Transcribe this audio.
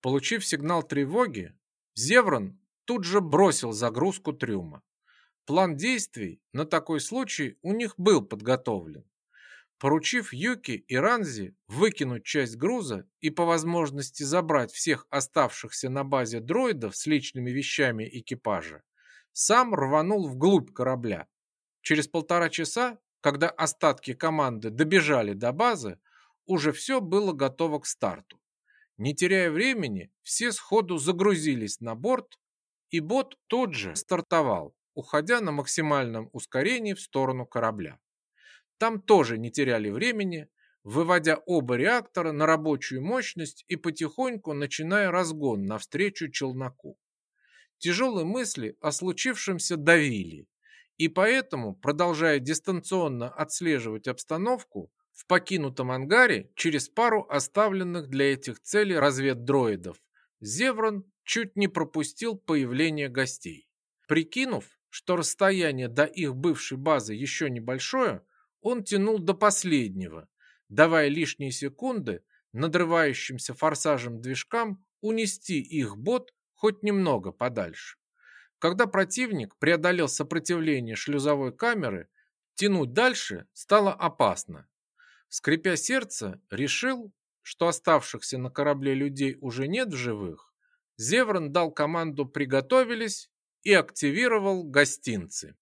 Получив сигнал тревоги, Зеврон тут же бросил загрузку трюма. План действий на такой случай у них был подготовлен. Поручив Юки и Ранзи выкинуть часть груза и по возможности забрать всех оставшихся на базе дроидов с личными вещами экипажа, сам рванул вглубь корабля. Через полтора часа, когда остатки команды добежали до базы, уже все было готово к старту. Не теряя времени, все сходу загрузились на борт, и бот тот же стартовал, уходя на максимальном ускорении в сторону корабля. Там тоже не теряли времени, выводя оба реактора на рабочую мощность и потихоньку начиная разгон навстречу челноку. Тяжелые мысли о случившемся давили, и поэтому, продолжая дистанционно отслеживать обстановку, в покинутом ангаре через пару оставленных для этих целей разведдроидов Зеврон чуть не пропустил появление гостей. Прикинув, что расстояние до их бывшей базы еще небольшое, он тянул до последнего, давая лишние секунды надрывающимся форсажем движкам унести их бот хоть немного подальше. Когда противник преодолел сопротивление шлюзовой камеры, тянуть дальше стало опасно. Скрипя сердце, решил, что оставшихся на корабле людей уже нет в живых, Зеврон дал команду «приготовились» и активировал гостинцы.